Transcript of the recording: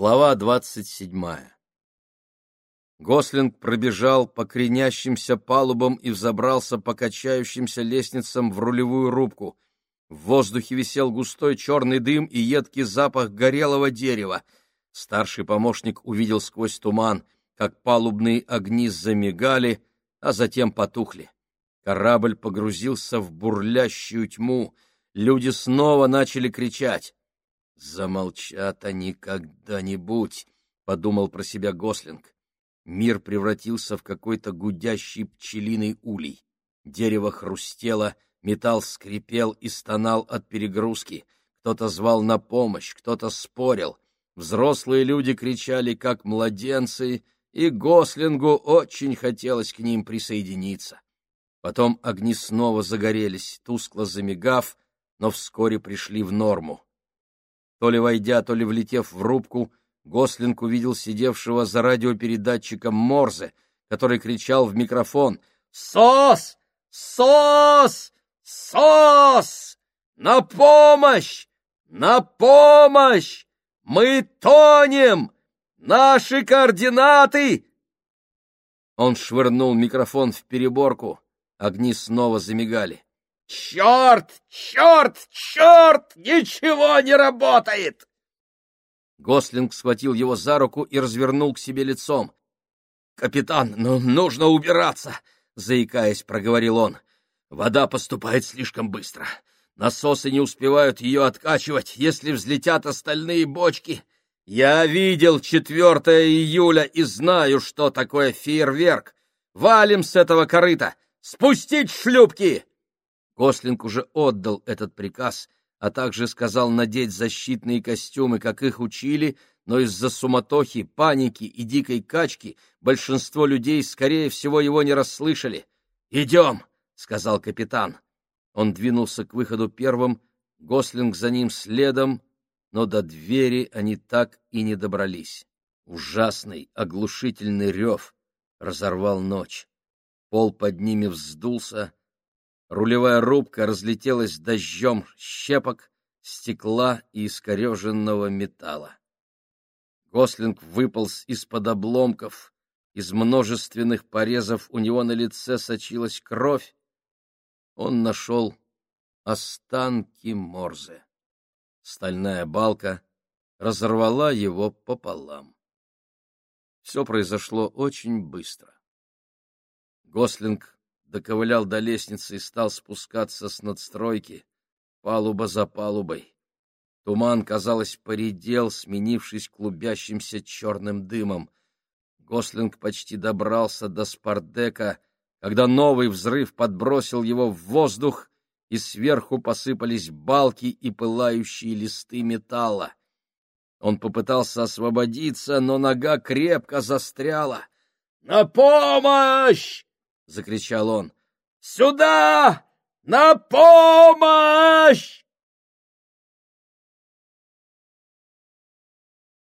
Глава двадцать седьмая Гослинг пробежал по кренящимся палубам и взобрался по качающимся лестницам в рулевую рубку. В воздухе висел густой черный дым и едкий запах горелого дерева. Старший помощник увидел сквозь туман, как палубные огни замигали, а затем потухли. Корабль погрузился в бурлящую тьму. Люди снова начали кричать. «Замолчат они когда-нибудь», — подумал про себя Гослинг. Мир превратился в какой-то гудящий пчелиный улей. Дерево хрустело, металл скрипел и стонал от перегрузки. Кто-то звал на помощь, кто-то спорил. Взрослые люди кричали, как младенцы, и Гослингу очень хотелось к ним присоединиться. Потом огни снова загорелись, тускло замигав, но вскоре пришли в норму. То ли войдя, то ли влетев в рубку, Гослинг увидел сидевшего за радиопередатчиком Морзе, который кричал в микрофон «Сос! Сос! Сос! На помощь! На помощь! Мы тонем! Наши координаты!» Он швырнул микрофон в переборку. Огни снова замигали. Черт! Черт! Черт! Ничего не работает! Гослинг схватил его за руку и развернул к себе лицом. «Капитан, ну нужно убираться!» — заикаясь, проговорил он. «Вода поступает слишком быстро. Насосы не успевают ее откачивать, если взлетят остальные бочки. Я видел 4 июля и знаю, что такое фейерверк. Валим с этого корыта! Спустить шлюпки!» Гослинг уже отдал этот приказ, а также сказал надеть защитные костюмы, как их учили, но из-за суматохи, паники и дикой качки большинство людей, скорее всего, его не расслышали. «Идем!» — сказал капитан. Он двинулся к выходу первым, Гослинг за ним следом, но до двери они так и не добрались. Ужасный, оглушительный рев разорвал ночь. Пол под ними вздулся, Рулевая рубка разлетелась дождем щепок, стекла и искореженного металла. Гослинг выполз из-под обломков, из множественных порезов у него на лице сочилась кровь. Он нашел останки Морзе. Стальная балка разорвала его пополам. Все произошло очень быстро. Гослинг доковылял до лестницы и стал спускаться с надстройки, палуба за палубой. Туман, казалось, поредел, сменившись клубящимся черным дымом. Гослинг почти добрался до спардека, когда новый взрыв подбросил его в воздух, и сверху посыпались балки и пылающие листы металла. Он попытался освободиться, но нога крепко застряла. «На помощь!» — закричал он. «Сюда! На помощь!»